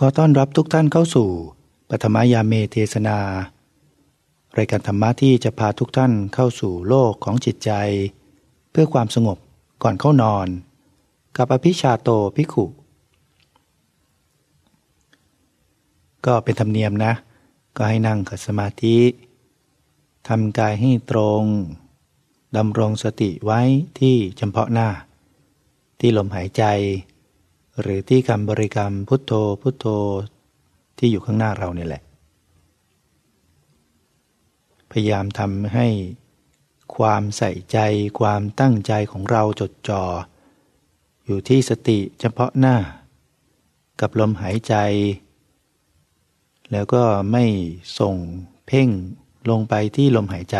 ขอต้อนรับทุกท่านเข้าสู่ปฐมยาเมเทศนา รายการธรรมะที่จะพาทุกท่านเข้าสู่โลกของจิตใจ เพื่อความสงบก่อนเข้านอน กับอภิชาโตภิขุ ก็เป็นธรรมเนียมนะ ก็ให้นั่งขัดสมาธิทำกายให้ตรงดำรงสติไว้ที่เฉพาะหน้า ที่ลมหายใจ หรือที่คำบริกรรมพุทโธพุทโธที่อยู่ข้างหน้าเราเนี่ยแหละ พยายามทำให้ความใส่ใจความตั้งใจของเราจดจอ่ออยู่ที่สติเฉพาะหน้า กับลมหายใจ แล้วก็ไม่ส่งเพ่งลงไปที่ลมหายใจ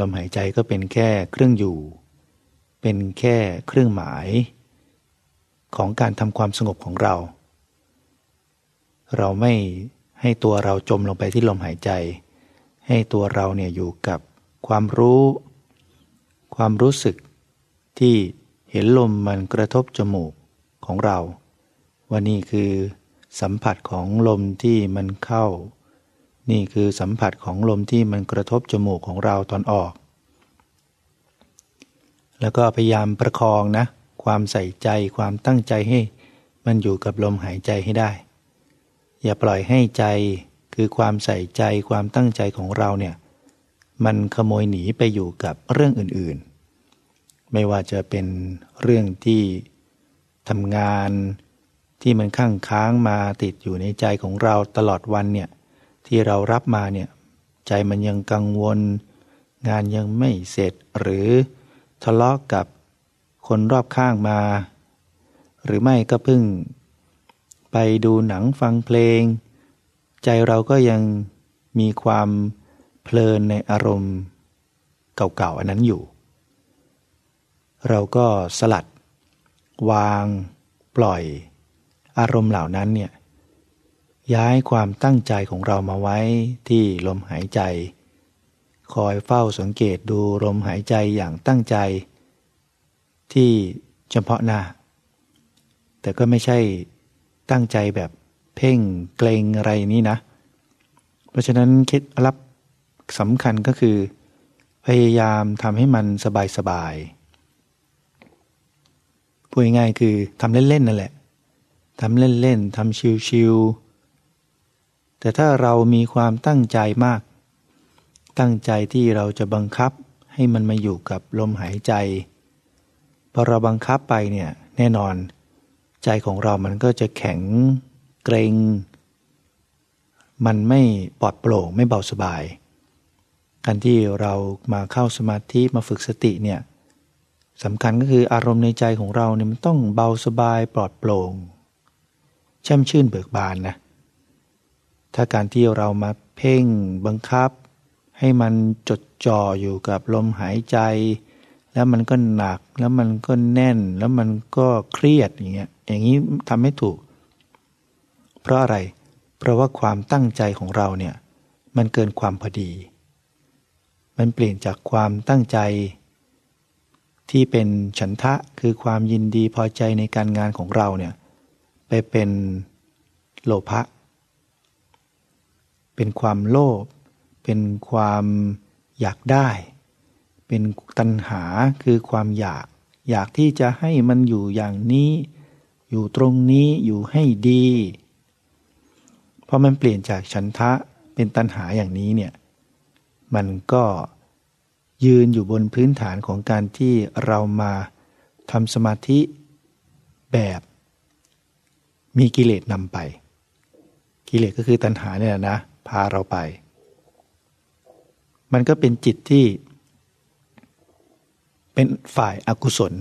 ลมหายใจก็เป็นแค่เครื่องอยู่ เป็นแค่เครื่องหมาย ของการทำความสงบของเรา เราไม่ให้ตัวเราจมลงไปที่ลมหายใจ ให้ตัวเราเนี่ยอยู่กับความรู้ ความรู้สึกที่เห็นลมมันกระทบจมูกของเรา ว่านี่คือสัมผัสของลมที่มันเข้า นี่คือสัมผัสของลมที่มันกระทบจมูกของเราตอนออก แล้วก็พยายามประคองนะ ความใส่ใจความตั้งใจให้ มันอยู่กับลมหายใจให้ได้ อย่าปล่อยให้ใจคือความใส่ใจความตั้งใจของเราเนี่ยมันขโมยหนีไปอยู่กับเรื่องอื่นๆ ไม่ว่าจะเป็นเรื่องที่ทำงานที่มันข้างค้างมาติดอยู่ในใจของเราตลอดวันเนี่ยที่เรารับมาเนี่ยใจมันยังกังวล งานยังไม่เสร็จหรือทะเลาะกกับ คนรอบข้างมา หรือไม่ก็เพิ่ง ไปดูหนังฟังเพลง ใจเราก็ยังมีความเพลินในอารมณ์เก่าๆอันนั้นอยู่ เราก็สลัด วาง ปล่อย อารมณ์เหล่านั้นเนี่ยย้ายความตั้งใจของเรามาไว้ที่ลมหายใจ คอยเฝ้าสังเกตดูลมหายใจอย่างตั้งใจ ที่เฉพาะหน้า แต่ก็ไม่ใช่ตั้งใจแบบเพ่งเกรงอะไรนี้นะ เพราะฉะนั้นเคล็ดลับสำคัญก็คือ พยายามทำให้มันสบายสบายพูดง่ายๆคือทำเล่นๆนั่นแหละทำเล่นๆทำชิวๆแต่ถ้าเรามีความตั้งใจมาก ตั้งใจที่เราจะบังคับให้มันมาอยู่กับลมหายใจ พอเราบังคับไปเนี่ยแน่นอน ใจของเรามันก็จะแข็งเกรง มันไม่ปลอดโปร่งไม่เบาสบาย การที่เรามาเข้าสมาธิมาฝึกสติเนี่ยสำคัญก็คืออารมณ์ในใจของเราเนี่ยมันต้องเบาสบายปลอดโปร่งแช่มชื่นเบิกบานนะถ้าการที่เรามาเพ่งบังคับ ให้มันจดจ่ออยู่กับลมหายใจ แล้วมันก็หนักแล้วมันก็แน่นแล้วมันก็เครียดอย่างเงี้ยอย่างนี้ทำไม่ถูก เพราะอะไร เพราะว่าความตั้งใจของเราเนี่ยมันเกินความพอดี มันเปลี่ยนจากความตั้งใจ ที่เป็นฉันทะคือความยินดีพอใจในการงานของเราเนี่ยไปเป็นโลภะเป็นความโลภเป็นความอยากได้ เป็นตัณหาคือความอยาก อยากที่จะให้มันอยู่อย่างนี้ อยู่ตรงนี้อยู่ให้ดีพอมันเปลี่ยนจากฉันทะเป็นตัณหาอย่างนี้เนี่ยมันก็ยืนอยู่บนพื้นฐานของการที่เรามาทำสมาธิแบบมีกิเลสนำไป กิเลสก็คือตัณหาเนี่ยนะ พาเราไป มันก็เป็นจิตที่ เป็นฝ่ายอากุศล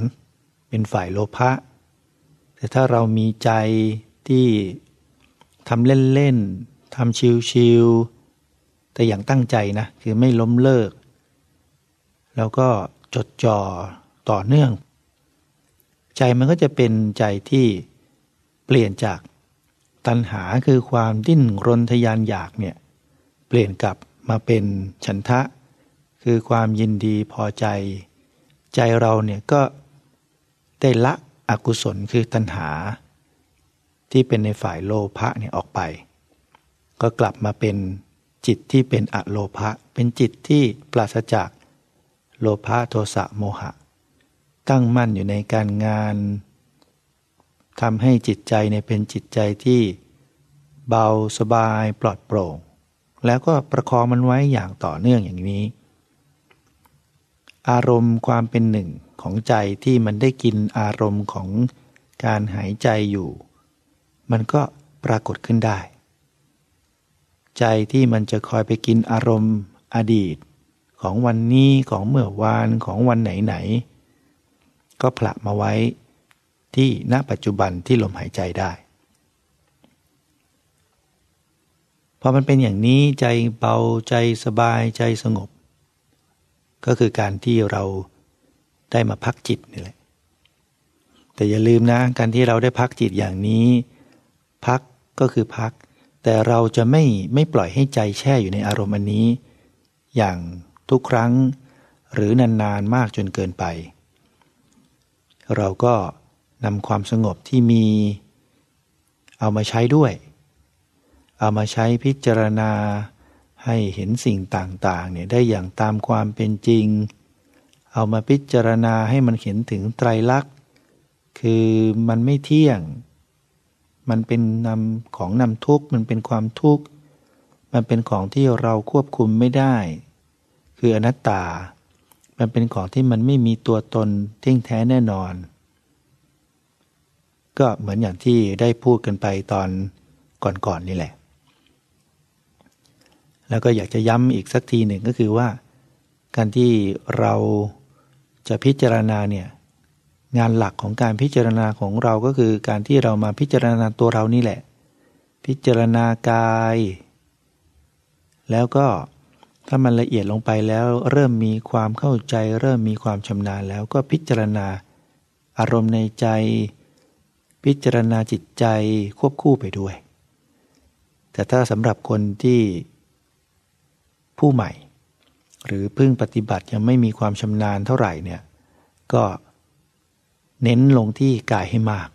เป็นฝ่ายโลภะแต่ถ้าเรามีใจที่ทำเล่นๆทำชิวๆแต่อย่างตั้งใจนะคือไม่ล้มเลิก แล้วก็จดจ่อต่อเนื่อง ใจมันก็จะเป็นใจที่เปลี่ยนจากตัณหาคือความดิ้นรนทยานอยากเนี่ยเปลี่ยนกลับมาเป็นฉันทะ คือความยินดีพอใจ ใจเราเนี่ยก็ได้ละอกุศลคือตัณหา ที่เป็นในฝ่ายโลภะเนี่ยออกไป ก็กลับมาเป็นจิตที่เป็นอโลภะเป็นจิตที่ปราศจากโลภะโทสะโมหะ ตั้งมั่นอยู่ในการงานทำให้จิตใจเนี่ยเป็นจิตใจที่เบาสบายปลอดโปร่ง แล้วก็ประคองมันไว้อย่างต่อเนื่องอย่างนี้ อารมณ์ความเป็นหนึ่งของใจที่มันได้กินอารมณ์ของการหายใจอยู่ มันก็ปรากฏขึ้นได้ ใจที่มันจะคอยไปกินอารมณ์อดีต ของวันนี้ของเมื่อวานของวันไหนๆก็ผละมาไว้ที่ณปัจจุบันที่ลมหายใจได้พอมันเป็นอย่างนี้ใจเบาใจสบายใจสงบ ก็คือการที่เราได้มาพักจิตนี่แหละ แต่อย่าลืมนะ การที่เราได้พักจิตอย่างนี้ พักก็คือพัก แต่เราจะไม่ไม่ปล่อยให้ใจแช่อยู่ในอารมณ์อันนี้ อย่างทุกครั้งหรือนานๆมากจนเกินไป เราก็นำความสงบที่มี เอามาใช้ด้วย เอามาใช้พิจารณา ให้เห็นสิ่งต่างๆเนี่ยได้อย่างตามความเป็นจริง เอามาพิจารณาให้มันเห็นถึงไตรลักษณ์ คือมันไม่เที่ยง มันเป็นนำของนำทุกข์ มันเป็นความทุกข์ มันเป็นของที่เราควบคุมไม่ได้ คืออนัตตา มันเป็นของที่มันไม่มีตัวตนเที่ยงแท้แน่นอน ก็เหมือนอย่างที่ได้พูดกันไปตอนก่อนๆนนี่แหละ แล้วก็อยากจะย้ำอีกสักทีหนึ่งก็คือว่า การที่เราจะพิจารณาเนี่ยงานหลักของการพิจารณาของเราก็คือการที่เรามาพิจารณาตัวเรานี่แหละ พิจารณากาย แล้วก็ถ้ามันละเอียดลงไปแล้วเริ่มมีความเข้าใจ เริ่มมีความชำนาญแล้วก็พิจารณาอารมณ์ในใจ พิจารณาจิตใจควบคู่ไปด้วย แต่ถ้าสำหรับคนที่ ผู้ใหม่ หรือเพิ่งปฏิบัติยังไม่มีความชำนาญเท่าไหร่เนี่ยก็เน้นลงที่กายให้มาก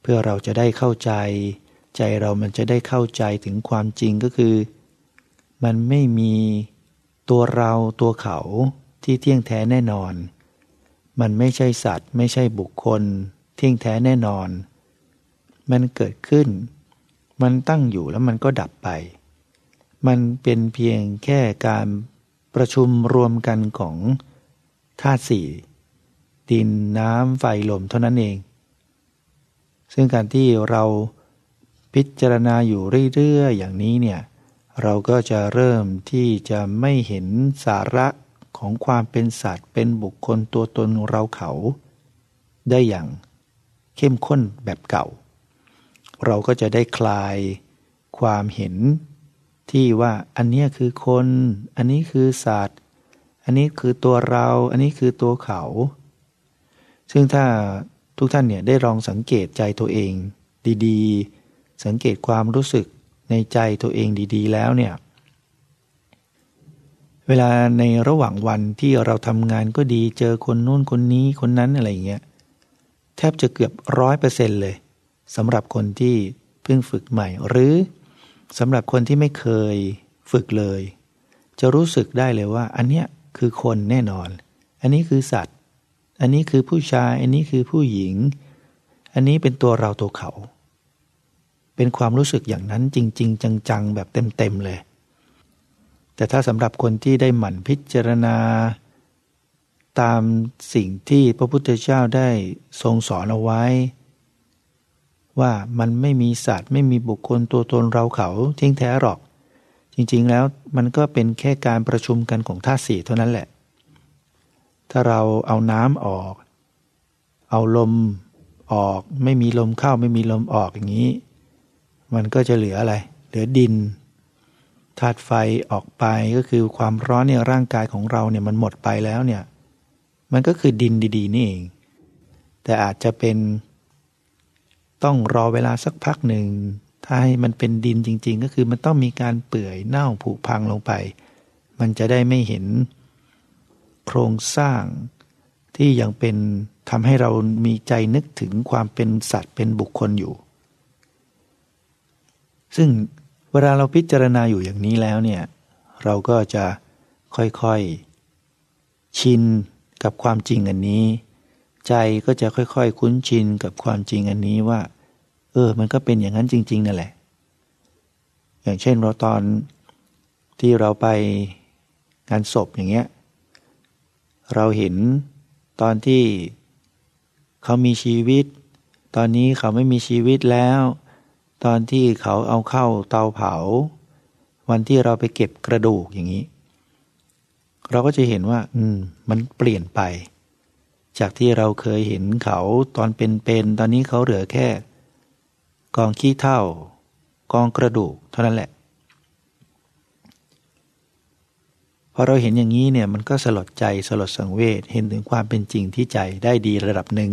เพื่อเราจะได้เข้าใจ ใจเรามันจะได้เข้าใจถึงความจริงก็คือ มันไม่มีตัวเราตัวเขาที่เที่ยงแท้แน่นอน มันไม่ใช่สัตว์ ไม่ใช่บุคคล เที่ยงแท้แน่นอน มันเกิดขึ้น มันตั้งอยู่แล้วมันก็ดับไป มันเป็นเพียงแค่การประชุมรวมกันของธาตุสี่ดินน้ำไฟลมเท่านั้นเอง ซึ่งการที่เราพิจารณาอยู่เรื่อยๆอย่างนี้เนี่ยเราก็จะเริ่มที่จะไม่เห็นสาระของความเป็นสัตว์เป็นบุคคลตัวตนเราเขา ได้อย่างเข้มข้นแบบเก่า เราก็จะได้คลายความเห็น ที่ว่าอันนี้คือคน อันนี้คือสัตว์ อันนี้คือตัวเรา อันนี้คือตัวเขา ซึ่งถ้าทุกท่านเนี่ยได้ลองสังเกตใจตัวเอง ดีๆ สังเกตความรู้สึกในใจตัวเองดีๆ แล้วเนี่ยเวลาในระหว่างวันที่เราทำงานก็ดีเจอคนนู้นคนนี้คนนั้นอะไรเงี้ยแทบจะเกือบร้อยเปอร์เซ็นต์เลยสำหรับคนที่เพิ่งฝึกใหม่หรือ สำหรับคนที่ไม่เคยฝึกเลย จะรู้สึกได้เลยว่า อันเนี้ยคือคนแน่นอน อันนี้คือสัตว์ อันนี้คือผู้ชาย อันนี้คือผู้หญิง อันนี้เป็นตัวเราตัวเขา เป็นความรู้สึกอย่างนั้นจริง ๆ จังๆ แบบเต็มๆเลย แต่ถ้าสำหรับคนที่ได้หมั่นพิจารณา ตามสิ่งที่พระพุทธเจ้าได้ทรงสอนเอาไว้ ว่ามันไม่มีสัตว์ ไม่มีบุคคลตัวตนเราเขาทิ้งแท้หรอก จริงๆแล้วมันก็เป็นแค่การประชุมกันของธาตุสี่เท่านั้นแหละ ถ้าเราเอาน้ำออก เอาลมออกไม่มีลมเข้าไม่มีลมออกอย่างนี้ มันก็จะเหลืออะไร เหลือดินธาตุไฟออกไปก็คือความร้อนในร่างกายของเราเนี่ยมันหมดไปแล้วเนี่ย มันก็คือดินดี ๆ นี่เอง แต่อาจจะเป็น ต้องรอเวลาสักพักหนึ่ง ถ้าให้มันเป็นดินจริง ๆ ก็คือมันต้องมีการเปื่อยเน่าผุพังลงไป มันจะได้ไม่เห็นโครงสร้างที่ยังเป็นทำให้เรามีใจนึกถึงความเป็นสัตว์เป็นบุคคลอยู่ ซึ่งเวลาเราพิจารณาอยู่อย่างนี้แล้วเนี่ยเราก็จะค่อยๆ ชินกับความจริงอันนี้ ใจก็จะค่อยๆคุ้นชินกับความจริงอันนี้ว่า เออ มันก็เป็นอย่างนั้นจริง ๆ นั่นแหละ อย่างเช่นเราตอนที่เราไปงานศพอย่างเงี้ย เราเห็นตอนที่เขามีชีวิต ตอนนี้เขาไม่มีชีวิตแล้ว ตอนที่เขาเอาเข้าเตาเผา วันที่เราไปเก็บกระดูกอย่างนี้ เราก็จะเห็นว่า อืม มันเปลี่ยนไป จากที่เราเคยเห็นเขาตอนเป็นๆตอนนี้เขาเหลือแค่ กองขี้เท่ากองกระดูกเท่านั้นแหละพอเราเห็นอย่างนี้เนี่ยมันก็สลดใจสลดสังเวชเห็นถึงความเป็นจริงที่ใจได้ดีระดับหนึ่ง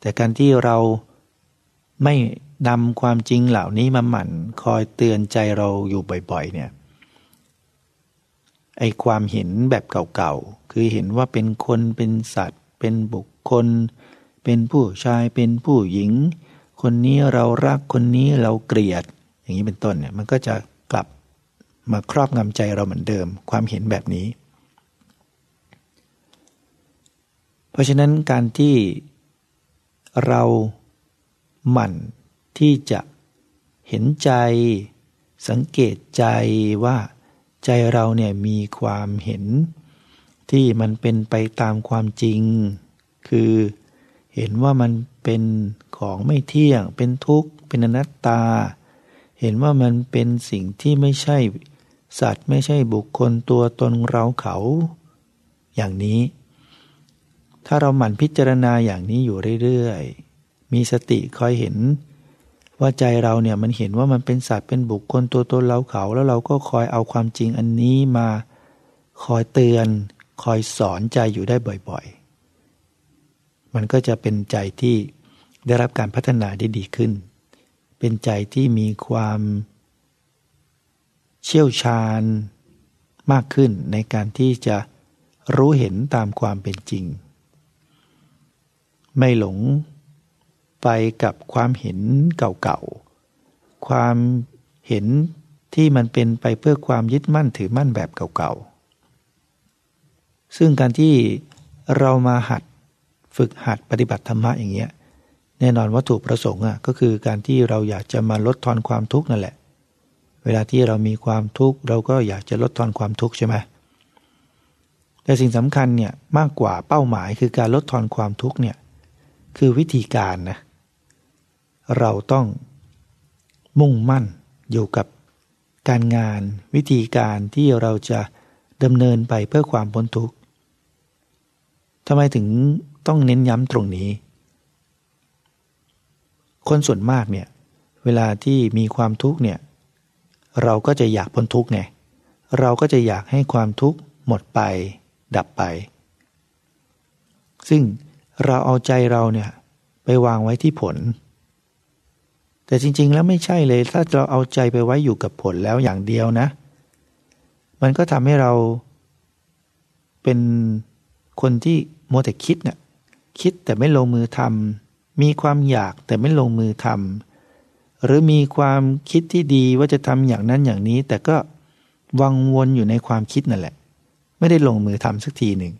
แต่การที่เราไม่นำความจริงเหล่านี้มาหมั่นคอยเตือนใจเราอยู่บ่อยๆเนี่ยไอความเห็นแบบเก่าๆ คือเห็นว่าเป็นคนเป็นสัตว์ เป็นบุคคล เป็นผู้ชายเป็นผู้หญิง คนนี้เรารักคนนี้เราเกลียด อย่างนี้เป็นต้นเนี่ยมันก็จะกลับมาครอบงำใจเราเหมือนเดิม ความเห็นแบบนี้ เพราะฉะนั้นการที่เราหมั่นที่จะเห็นใจ สังเกตใจว่าใจเราเนี่ยมีความเห็น ที่มันเป็นไปตามความจริง คือเห็นว่ามันเป็นของไม่เที่ยง เป็นทุกข์ เป็นอนัตตา เห็นว่ามันเป็นสิ่งที่ไม่ใช่ สัตว์ไม่ใช่บุคคลตัวตนเราเขา อย่างนี้ ถ้าเราหมั่นพิจารณาอย่างนี้อยู่เรื่อยๆ มีสติคอยเห็น ว่าใจเราเนี่ยมันเห็นว่ามันเป็นสัตว์เป็นบุคคลตัวตนเราเขา แล้วเราก็คอยเอาความจริงอันนี้มา คอยเตือน คอยสอนใจอยู่ได้บ่อยๆ มันก็จะเป็นใจที่ได้รับการพัฒนาได้ดีขึ้น เป็นใจที่มีความเชี่ยวชาญมากขึ้นในการที่จะรู้เห็นตามความเป็นจริง ไม่หลงไปกับความเห็นเก่าๆ ความเห็นที่มันเป็นไปเพื่อความยึดมั่นถือมั่นแบบเก่าๆ ซึ่งการที่เรามาหัดฝึกหัดปฏิบัติธรรมะอย่างเงี้ยแน่นอนวัตถุประสงค์อะก็คือการที่เราอยากจะมาลดทอนความทุกข์นั่นแหละ เวลาที่เรามีความทุกข์เราก็อยากจะลดทอนความทุกข์ใช่ไหมแต่สิ่งสำคัญเนี่ยมากกว่าเป้าหมายคือการลดทอนความทุกข์เนี่ยคือวิธีการนะเราต้องมุ่งมั่นอยู่กับการงานวิธีการที่เราจะดำเนินไปเพื่อความพ้นทุกข์ ทำไมถึงต้องเน้นย้ำตรงนี้ คนส่วนมากเนี่ยเวลาที่มีความทุกข์เนี่ยเราก็จะอยากพ้นทุกข์ไงเราก็จะอยากให้ความทุกข์หมดไป ดับไป ซึ่งเราเอาใจเราเนี่ยไปวางไว้ที่ผล แต่จริง ๆ แล้วไม่ใช่เลย ถ้าเราเอาใจไปไว้อยู่กับผลแล้วอย่างเดียวนะ มันก็ทำให้เราเป็นคนที่ มัวแต่คิดเนะ่ยคิดแต่ไม่ลงมือทำมีความอยากแต่ไม่ลงมือทำหรือมีความคิดที่ดีว่าจะทำอย่างนั้นอย่างนี้ แต่ก็วังวนอยู่ในความคิดนั่นแหละ ไม่ได้ลงมือทำสักทีหนึ่ง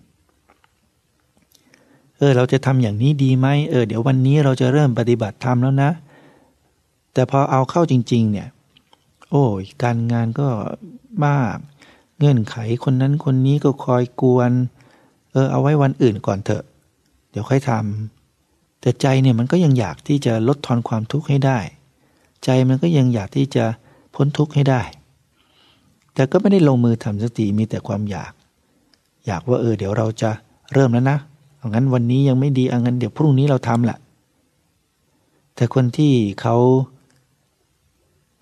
เออเราจะทำอย่างนี้ดีไหมเออเดี๋ยววันนี้เราจะเริ่มปฏิบัติธรรมแล้วนะ แต่พอเอาเข้าจริง ๆ เนี่ย โอ้ยการงานก็มาก เงื่อนไขคนนั้นคนนี้ก็คอยกวน ออเอาไว้วันอื่นก่อนเถอะ เดี๋ยวค่อยทำแต่ใจเนี่ยมันก็ยังอยากที่จะลดทอนความทุกข์ให้ได้ ใจมันก็ยังอยากที่จะพ้นทุกข์ให้ได้ แต่ก็ไม่ได้ลงมือทำสักทีมีแต่ความอยาก อยากว่าเออเดี๋ยวเราจะเริ่มแล้วนะเอางั้นวันนี้ยังไม่ดีเอางั้นเดี๋ยวพรุ่งนี้เราทำแหละแต่คนที่เขา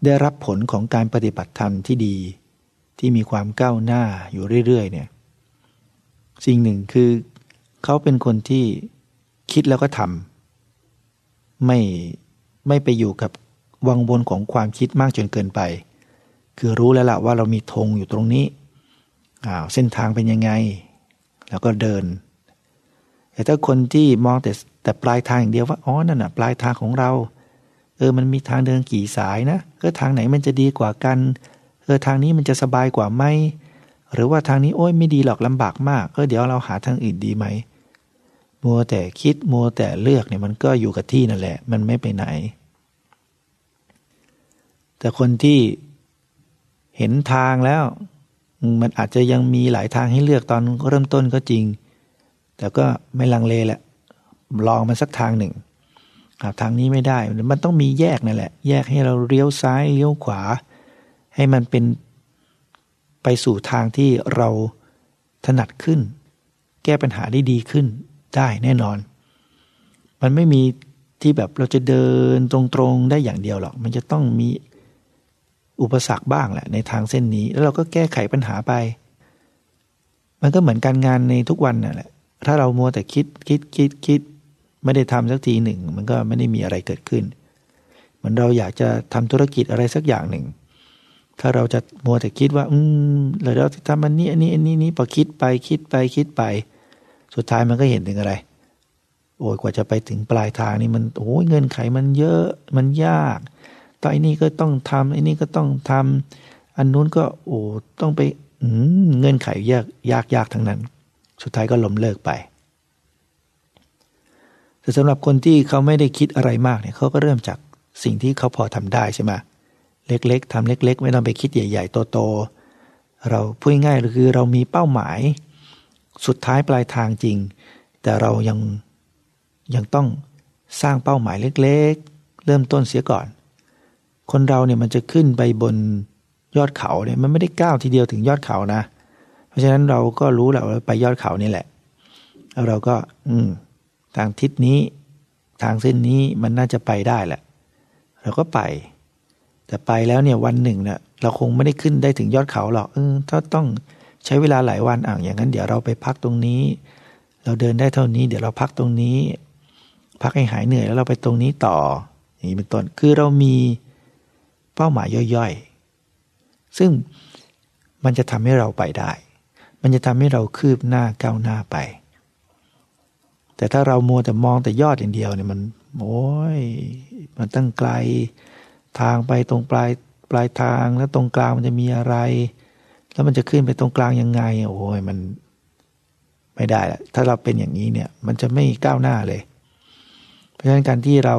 ได้รับผลของการปฏิบัติธรรมที่ดี ที่มีความก้าวหน้าอยู่เรื่อยๆเนี่ย สิ่งหนึ่งคือเขาเป็นคนที่คิดแล้วก็ทำไม่ไม่ไปอยู่กับวังวนของความคิดมากจนเกินไป คือรู้แล้วล่ะว่าเรามีธงอยู่ตรงนี้อ้าวเส้นทางเป็นยังไง แล้วก็เดิน แต่ถ้าคนที่มองแต่แต่ปลายทางอย่างเดียวว่าอ๋อนั่นน่ะปลายทางของเรา เออมันมีทางเดินกี่สายนะเออทางไหนมันจะดีกว่ากันเออทางนี้มันจะสบายกว่าไหม หรือว่าทางนี้โอ้ยไม่ดีหรอกลำบากมากเออเดี๋ยวเราหาทางอื่นดีไหมมัวแต่คิดมัวแต่เลือกเนี่ยมันก็อยู่กับที่นั่นแหละ มันไม่ไปไหน แต่คนที่เห็นทางแล้ว มันอาจจะยังมีหลายทางให้เลือกตอนเริ่มต้นก็จริง แต่ก็ไม่ลังเลแหละ ลองมันสักทางหนึ่งทางนี้ไม่ได้ มันต้องมีแยกนั่นแหละ แยกให้เราเลี้ยวซ้ายเลี้ยวขวา ให้มันเป็น ไปสู่ทางที่เราถนัดขึ้น แก้ปัญหาได้ดีขึ้นได้แน่นอน มันไม่มีที่แบบเราจะเดินตรงๆได้อย่างเดียวหรอก มันจะต้องมีอุปสรรคบ้างแหละในทางเส้นนี้ แล้วเราก็แก้ไขปัญหาไป มันก็เหมือนการงานในทุกวันนั่นแหละ ถ้าเรามัวแต่คิดคิดคิดคิดไม่ได้ทำสักทีหนึ่ง มันก็ไม่ได้มีอะไรเกิดขึ้น เหมือนเราอยากจะทำธุรกิจอะไรสักอย่างหนึ่ง ถ้าเราจะมัวแต่คิดว่า อืมเราจะทำอันนี้อันนี้อันนี้นี้พอคิดไปคิดไปคิดไป สุดท้ายมันก็เห็นถึงอะไร โอ้ยกว่าจะไปถึงปลายทางนี่มันโอ้ยเงินไขมันเยอะมันยากต่อไอ้นี่ก็ต้องทำไอ้นี่ก็ต้องทำอันนู้นก็ โอ้ต้องไปเงินไขยากยากยากทั้งนั้น สุดท้ายก็ล้มเลิกไป แต่สำหรับคนที่เขาไม่ได้คิดอะไรมากเนี่ยเขาก็เริ่มจากสิ่งที่เขาพอทำได้ใช่ไหมเเล็กๆทำเล็ก ๆ ไม่ต้องไปคิดใหญ่ ๆ โตๆเราพูดง่ายๆคือเรามีเป้าหมาย สุดท้ายปลายทางจริง แต่เรายังยังต้องสร้างเป้าหมายเล็ก ๆ เริ่มต้นเสียก่อน คนเราเนี่ยมันจะขึ้นไปบนยอดเขาเนี่ยมันไม่ได้ก้าวทีเดียวถึงยอดเขานะ เพราะฉะนั้นเราก็รู้แหละว่าไปยอดเขานี่แหละแล้วเราก็ อืม ทางทิศนี้ ทางเส้นนี้มันน่าจะไปได้แหละเราก็ไป แต่ไปแล้วเนี่ยวันหนึ่งเนี่ยเราคงไม่ได้ขึ้นได้ถึงยอดเขาหรอกเออถ้าต้องใช้เวลาหลายวันอ่างอย่างนั้น เดี๋ยวเราไปพักตรงนี้ เราเดินได้เท่านี้ เดี๋ยวเราพักตรงนี้ พักให้หายเหนื่อยแล้วเราไปตรงนี้ต่อ อย่างนี้เป็นต้นคือเรามีเป้าหมายย่อยๆ ซึ่งมันจะทำให้เราไปได้ มันจะทำให้เราคืบหน้าก้าวหน้าไป แต่ถ้าเรามัวแต่มองแต่ยอดอย่างเดียวเนี่ยมันโอ้ยมันตั้งไกล ทางไปตรงปลายปลายทางแล้วตรงกลางมันจะมีอะไร แล้วมันจะขึ้นไปตรงกลางยังไง โอ้ยมันไม่ได้ละถ้าเราเป็นอย่างนี้เนี่ย มันจะไม่ก้าวหน้าเลย เพราะฉะนั้นการที่เรา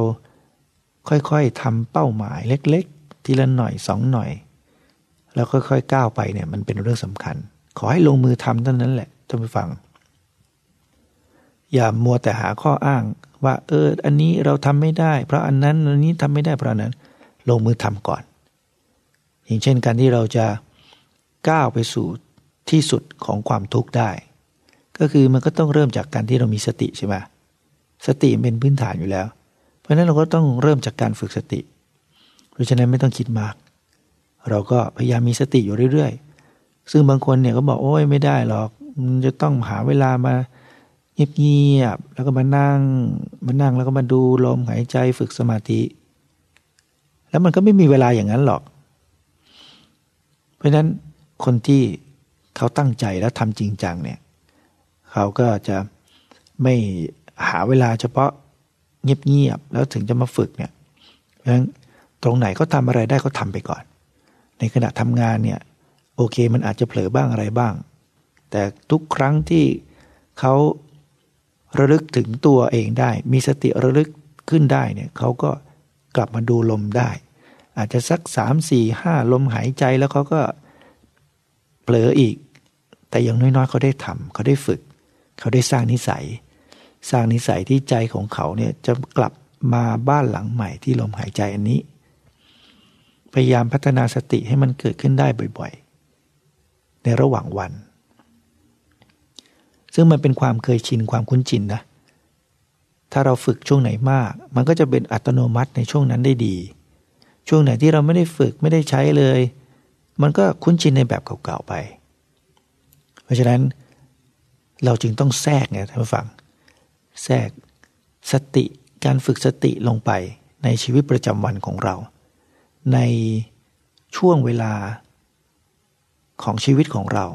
ค่อยๆทำเป้าหมายเล็ก ๆ ทีละหน่อยสองหน่อย แล้วค่อยๆก้าวไปเนี่ยมันเป็นเรื่องสำคัญ ขอให้ลงมือทำเท่านั้นแหละท่านผู้ฟัง อย่ามัวแต่หาข้ออ้างว่าเอออันนี้เราทำไม่ได้ เพราะอันนั้นอันนี้ทำไม่ได้เพราะนั้น ลงมือทำก่อน อย่างเช่นการที่เราจะก้าวไปสู่ที่สุดของความทุกข์ได้ ก็คือมันก็ต้องเริ่มจากการที่เรามีสติใช่ไหมสติเป็นพื้นฐานอยู่แล้ว เพราะฉะนั้นเราก็ต้องเริ่มจากการฝึกสติ เพราะฉะนั้นไม่ต้องคิดมาก เราก็พยายามมีสติอยู่เรื่อยๆ ซึ่งบางคนเนี่ยก็บอกโอ้ยไม่ได้หรอกมันจะต้องหาเวลามาเงียบๆแล้วก็มานั่งมานั่งแล้วก็มาดูลมหายใจฝึกสมาธิ แล้วมันก็ไม่มีเวลาอย่างนั้นหรอก เพราะฉะนั้นคนที่เขาตั้งใจแล้วทำจริงจังเนี่ย เขาก็จะไม่หาเวลาเฉพาะเงียบๆแล้วถึงจะมาฝึกเนี่ยเพราะฉะนั้นตรงไหนเขาทาอะไรได้เขาทาไปก่อน ในขณะทำงานเนี่ยโอเคมันอาจจะเผลอบ้างอะไรบ้าง แต่ทุกครั้งที่เขาระลึกถึงตัวเองได้ มีสติระลึกขึ้นได้เนี่ยเขาก็ กลับมาดูลมได้ อาจจะสักสามสี่ห้าลมหายใจแล้วเขาก็เผลออีก แต่อย่างน้อยๆเขาได้ทำเขาได้ฝึก เขาได้สร้างนิสัย สร้างนิสัยที่ใจของเขาเนี่ยจะกลับมาบ้านหลังใหม่ที่ลมหายใจอันนี้ พยายามพัฒนาสติให้มันเกิดขึ้นได้บ่อยๆ ในระหว่างวัน ซึ่งมันเป็นความเคยชินความคุ้นชินนะ ถ้าเราฝึกช่วงไหนมาก มันก็จะเป็นอัตโนมัติในช่วงนั้นได้ดี ช่วงไหนที่เราไม่ได้ฝึกไม่ได้ใช้เลย มันก็คุ้นชินในแบบเก่าๆไป เพราะฉะนั้นเราจึงต้องแทรกไงท่านผู้ฟัง แทรกสติการฝึกสติลงไปในชีวิตประจำวันของเรา ในช่วงเวลาของชีวิตของเรา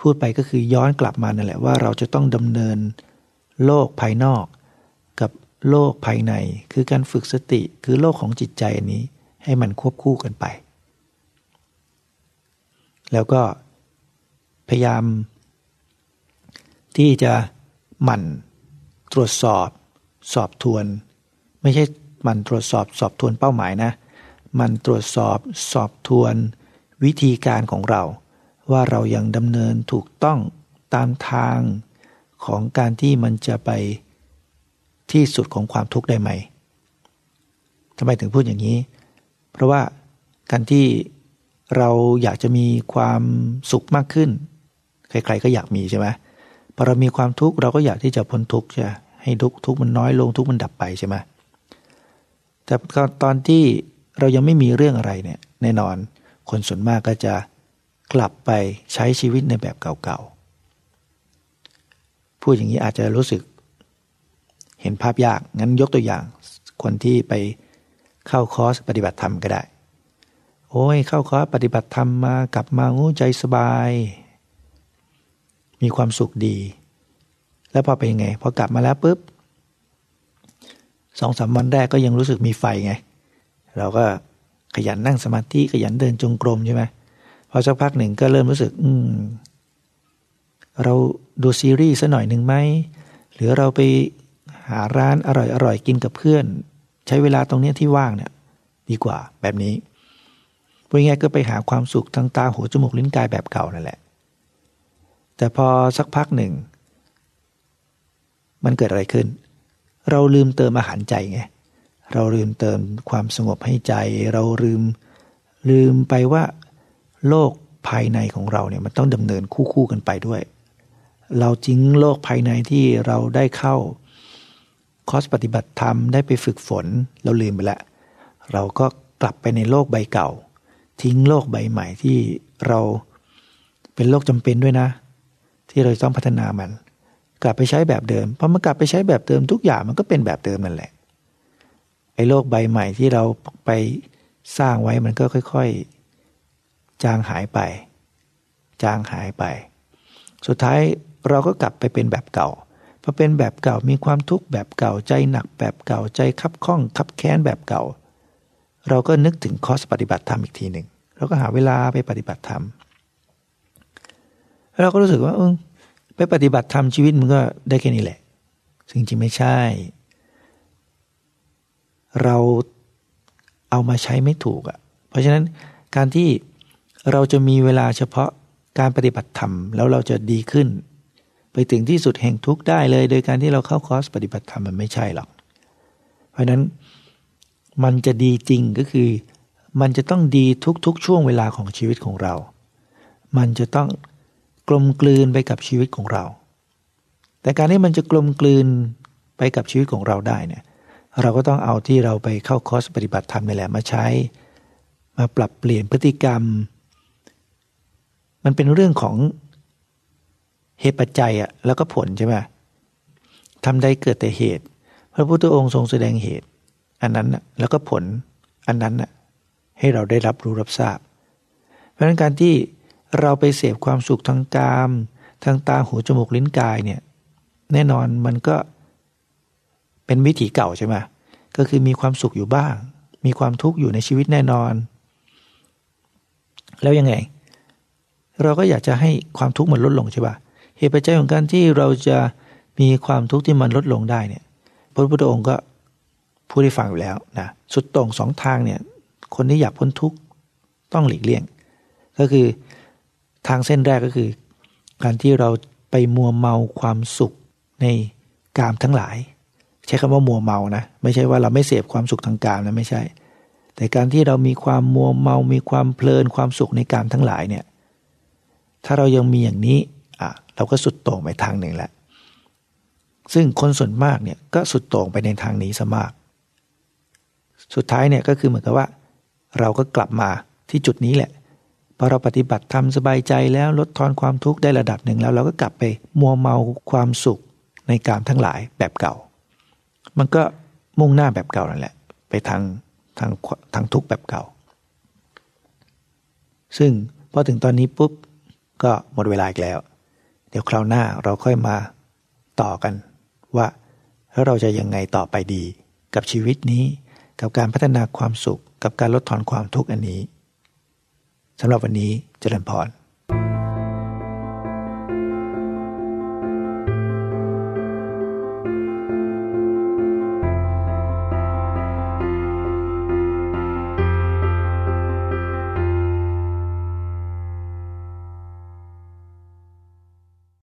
พูดไปก็คือย้อนกลับมานั่นแหละว่าเราจะต้องดำเนิน โลกภายนอก กับโลกภายใน คือการฝึกสติคือโลกของจิตใจอันนี้ให้มันควบคู่กันไป แล้วก็พยายาม ที่จะหมั่นตรวจสอบ สอบทวน ไม่ใช่หมั่นตรวจสอบสอบทวนเป้าหมายนะมันตรวจสอบสอบทวน วิธีการของเรา ว่าเรายังดำเนินถูกต้องตามทาง ของการที่มันจะไปที่สุดของความทุกข์ได้ไหมทำไมถึงพูดอย่างนี้ เพราะว่าการที่เราอยากจะมีความสุขมากขึ้น ใครๆก็อยากมีใช่ไหมพอเรามีความทุกข์เราก็อยากที่จะพ้นทุกข์ใช่ให้ทุกทุกมันน้อยลงทุกมันดับไปใช่ไหมแต่ตอนที่เรายังไม่มีเรื่องอะไรเนี่ยแน่นอน คนส่วนมากก็จะกลับไปใช้ชีวิตในแบบเก่าๆ พูดอย่างนี้อาจจะรู้สึก เห็นภาพยาก งั้นยกตัวอย่าง คนที่ไปเข้าคอร์สปฏิบัติธรรมก็ได้ โอ้ยเข้าคอร์สปฏิบัติธรรมมากลับมางูใจสบาย มีความสุขดี แล้วพอเป็นยังไง พอกลับมาแล้วปุ๊บสองสามวันแรกก็ยังรู้สึกมีไฟไง เราก็ขยันนั่งสมาธิขยันเดินจงกรมใช่ไหมพอสักพักหนึ่งก็เริ่มรู้สึก อืม เราดูซีรีส์สัหน่อยหนึ่งไหมหรือเราไปหาร้านอร่อยๆกินกับเพื่อน ใช้เวลาตรงนี้ที่ว่างเนี่ยดีกว่าแบบนี้พูดง่ายก็ไปหาความสุขทางตาหูจมูกลิ้นกายแบบเก่านั่นแหละ แต่พอสักพักหนึ่ง มันเกิดอะไรขึ้น เราลืมเติมอาหารใจไงเราลืมเติมความสงบให้ใจ เราลืมลืมไปว่า โลกภายในของเราเนี่ยมันต้องดำเนินคู่คู่กันไปด้วย เราจริงโลกภายในที่เราได้เข้าคอร์สปฏิบัติธรรมได้ไปฝึกฝน เราลืมไปแล้วเราก็กลับไปในโลกใบเก่า ทิ้งโลกใบใหม่ที่เราเป็นโลกจำเป็นด้วยนะ ที่เราต้องพัฒนามัน กลับไปใช้แบบเดิมพอมันกลับไปใช้แบบเดิมทุกอย่างมันก็เป็นแบบเดิมนั่นแหละไอ้โลกใบใหม่ที่เราไปสร้างไว้มันก็ค่อยๆ จางหายไป จางหายไป สุดท้าย เราก็กลับไปเป็นแบบเก่าพอเป็นแบบเก่ามีความทุกข์แบบเก่าใจหนักแบบเก่าใจคับข้องคับแค้นแบบเก่า เราก็นึกถึงคอร์สปฏิบัติธรรมอีกทีหนึ่งเราก็หาเวลาไปปฏิบัติธรรมเราก็รู้สึกว่าเออไปปฏิบัติธรรมชีวิตมันก็ได้แค่นี้แหละซึ่งจริงไม่ใช่ เราเอามาใช้ไม่ถูกอะ่ะ เพราะฉะนั้นการที่เราจะมีเวลาเฉพาะการปฏิบัติธรรม แล้วเราจะดีขึ้น ไปถึงที่สุดแห่งทุกข์ได้เลย โดยการที่เราเข้าคอร์สปฏิบัติธรรมมันไม่ใช่หรอก เพราะนั้นมันจะดีจริงก็คือ มันจะต้องดีทุกๆ ช่วงเวลาของชีวิตของเรา มันจะต้องกลมกลืนไปกับชีวิตของเรา แต่การที่มันจะกลมกลืนไปกับชีวิตของเราได้เนี่ยเราก็ต้องเอาที่เราไปเข้าคอร์สปฏิบัติธรรมนี่แหละมาใช้ มาปรับเปลี่ยนพฤติกรรม มันเป็นเรื่องของ เหตุปัจจัยอะแล้วก็ผลใช่ไหมทำได้เกิดแต่เหตุ พระพุทธองค์ทรงแสดงเหตุ อันนั้นแล้วก็ผลอันนั้นให้เราได้รับรู้รับทราบ เพราะนั้นการที่เราไปเสพความสุขทางกามทางตาหูจมูกลิ้นกายเนี่ยแน่นอนมันก็เป็นวิถีเก่าใช่ไหมก็คือมีความสุขอยู่บ้าง มีความทุกข์อยู่ในชีวิตแน่นอน แล้วยังไง เราก็อยากจะให้ความทุกข์มันลดลงใช่ปะ เหตุปัจจัยของการที่เราจะมีความทุกข์ที่มันลดลงได้เนี่ยพระพุทธองค์ก็พูดให้ฟังอยู่แล้วนะสุดตรงสองทางเนี่ยคนที่อยากพ้นทุกข์ต้องหลีกเลี่ยง ก็คือทางเส้นแรกก็คือ การที่เราไปมัวเมาความสุขในกามทั้งหลาย ใช้คำว่ามัวเมานะไม่ใช่ว่าเราไม่เสพความสุขทางกามนะไม่ใช่ แต่การที่เรามีความมัวเมา มีความเพลินความสุขในกามทั้งหลายเนี่ยถ้าเรายังมีอย่างนี้ อะเราก็สุดโต่งไปทางหนึ่งแหละ ซึ่งคนส่วนมากเนี่ยก็สุดโต่งไปในทางนี้ซะมาก สุดท้ายเนี่ยก็คือเหมือนกับว่า เราก็กลับมาที่จุดนี้แหละพอเราปฏิบัติทำสบายใจแล้วลดทอนความทุกข์ได้ระดับหนึ่งแล้ว เราก็กลับไปมัวเมาความสุขในการทั้งหลายแบบเก่า มันก็มุ่งหน้าแบบเก่านั่นแหละ ไปทางทางทางทุกข์แบบเก่า ซึ่งพอถึงตอนนี้ปุ๊บก็หมดเวลาอีกแล้ว เดี๋ยวคราวหน้าเราค่อยมาต่อกัน ว่าเราจะยังไงต่อไปดี กับชีวิตนี้ กับการพัฒนาความสุข กับการลดทอนความทุกข์อันนี้สำหรับวันนี้เจริญพร